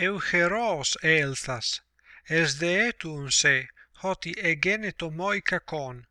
«Ευχερός έλθας, εσδεέτουν σε, ότι εγένετο μοι κακόν.